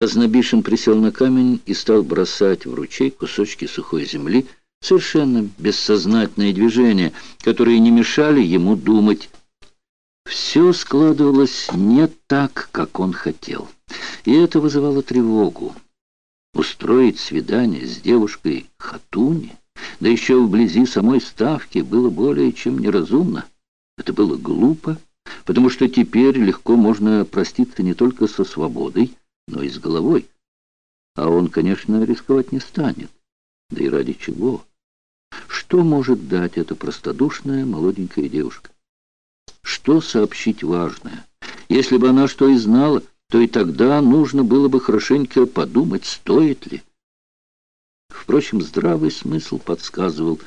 Азнабишин присел на камень и стал бросать в ручей кусочки сухой земли, совершенно бессознательные движения, которые не мешали ему думать. Все складывалось не так, как он хотел, и это вызывало тревогу. Устроить свидание с девушкой Хатуни, да еще вблизи самой ставки, было более чем неразумно. Это было глупо, потому что теперь легко можно проститься не только со свободой, но и с головой. А он, конечно, рисковать не станет. Да и ради чего? Что может дать эта простодушная молоденькая девушка? Что сообщить важное? Если бы она что и знала, то и тогда нужно было бы хорошенько подумать, стоит ли. Впрочем, здравый смысл подсказывал,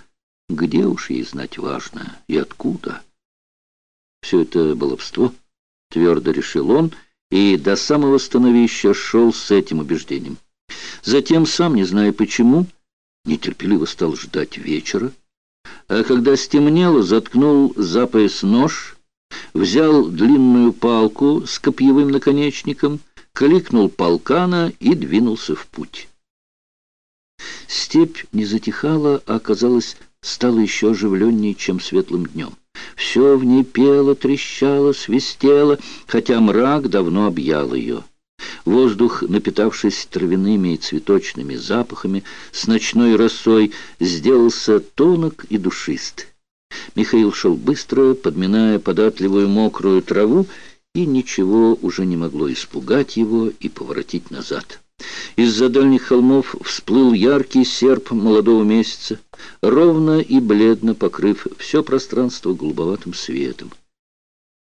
где уж ей знать важное и откуда. Все это баловство, твердо решил он, — и до самого становища шел с этим убеждением. Затем, сам не зная почему, нетерпеливо стал ждать вечера, а когда стемнело, заткнул за пояс нож, взял длинную палку с копьевым наконечником, кликнул полкана и двинулся в путь. Степь не затихала, а, оказалось, стала еще оживленнее, чем светлым днем. Все в ней пело, трещало, свистело, хотя мрак давно объял ее. Воздух, напитавшись травяными и цветочными запахами, с ночной росой, сделался тонок и душист. Михаил шел быстро, подминая податливую мокрую траву, и ничего уже не могло испугать его и поворотить назад. Из-за дальних холмов всплыл яркий серп молодого месяца, ровно и бледно покрыв все пространство голубоватым светом.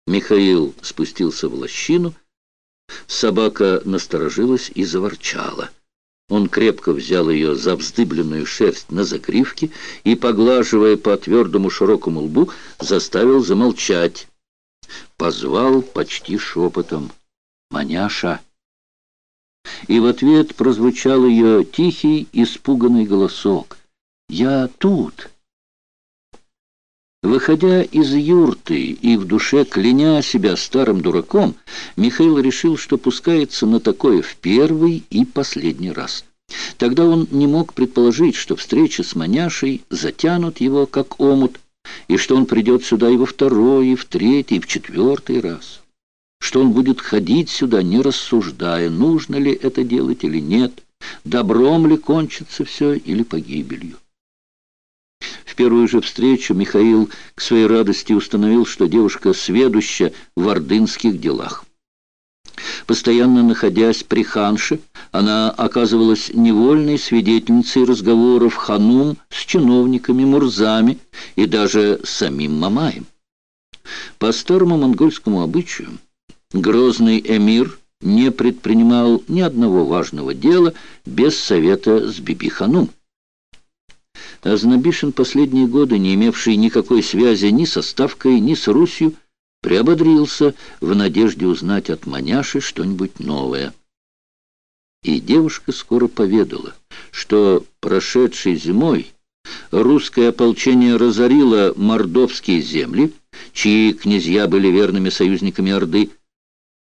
Михаил спустился в лощину, собака насторожилась и заворчала. Он крепко взял ее за вздыбленную шерсть на загривке и, поглаживая по твердому широкому лбу, заставил замолчать. Позвал почти шепотом «Маняша!» И в ответ прозвучал ее тихий, испуганный голосок. «Я тут!» Выходя из юрты и в душе кляня себя старым дураком, Михаил решил, что пускается на такое в первый и последний раз. Тогда он не мог предположить, что встреча с маняшей затянут его, как омут, и что он придет сюда и во второй, и в третий, и в четвертый раз что он будет ходить сюда, не рассуждая, нужно ли это делать или нет, добром ли кончится все или погибелью. В первую же встречу Михаил к своей радости установил, что девушка сведуща в ордынских делах. Постоянно находясь при ханше, она оказывалась невольной свидетельницей разговоров ханум с чиновниками, мурзами и даже самим Мамаем. По старому монгольскому обычаю, Грозный эмир не предпринимал ни одного важного дела без совета с Бибиханум. Азнабишин последние годы, не имевший никакой связи ни со Ставкой, ни с Русью, приободрился в надежде узнать от маняши что-нибудь новое. И девушка скоро поведала, что прошедшей зимой русское ополчение разорило мордовские земли, чьи князья были верными союзниками Орды,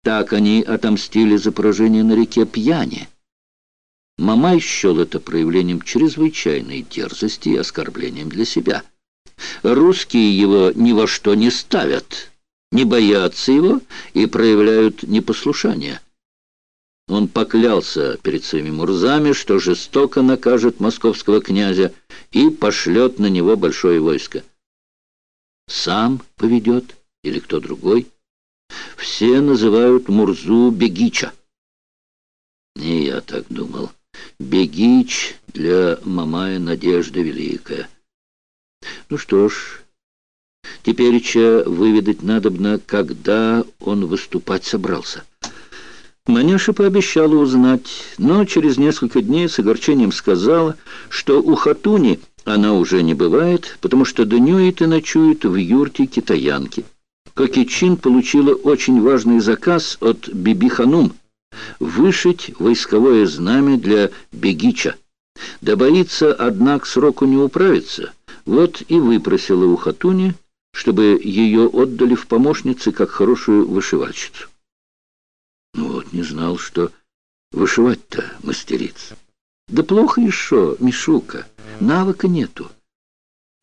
так они отомстили за поражение на реке Пьяне. Мамай счел это проявлением чрезвычайной дерзости и оскорблением для себя. Русские его ни во что не ставят, не боятся его и проявляют непослушание. Он поклялся перед своими мурзами, что жестоко накажет московского князя и пошлет на него большое войско. Сам поведет или кто другой – все называют Мурзу Бегича. И я так думал. Бегич для Мамая надежда великая. Ну что ж, тепереча выведать надобно, когда он выступать собрался. Маняша пообещала узнать, но через несколько дней с огорчением сказала, что у Хатуни она уже не бывает, потому что днюет и ночует в юрте китаянки. Кокичин получила очень важный заказ от Биби Ханум вышить войсковое знамя для Бегича. Да боится, однако, сроку не управиться, вот и выпросила у Хатуни, чтобы ее отдали в помощницы как хорошую вышивальщицу. Ну вот, не знал, что вышивать-то мастерица. Да плохо еще, Мишука, навыка нету.